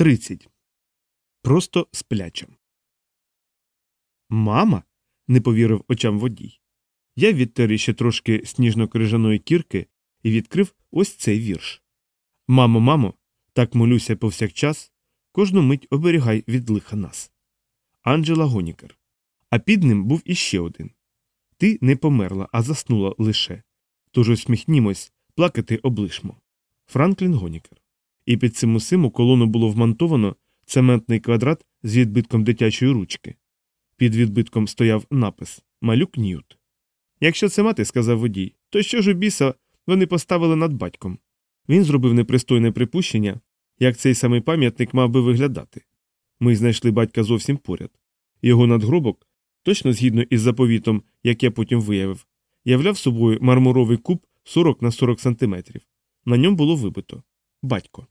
30. Просто спляча. Мама. не повірив очам водій. Я відтер ще трошки сніжно-крижаної кірки і відкрив ось цей вірш. Мамо, мамо, так молюся повсякчас, кожну мить оберігай від лиха нас. Анджела Гонікер. А під ним був іще один. Ти не померла, а заснула лише. Тож усміхнімось, плакати облишмо. Франклін Гонікер. І під цим усим у колону було вмонтовано цементний квадрат з відбитком дитячої ручки. Під відбитком стояв напис Малюк Ньют. Якщо це мати, сказав водій, то що ж у біса вони поставили над батьком? Він зробив непристойне припущення, як цей самий пам'ятник мав би виглядати. Ми знайшли батька зовсім поряд. Його надгробок, точно згідно із заповітом, як я потім виявив, являв собою мармуровий куб 40 на 40 сантиметрів. На ньому було вибито батько.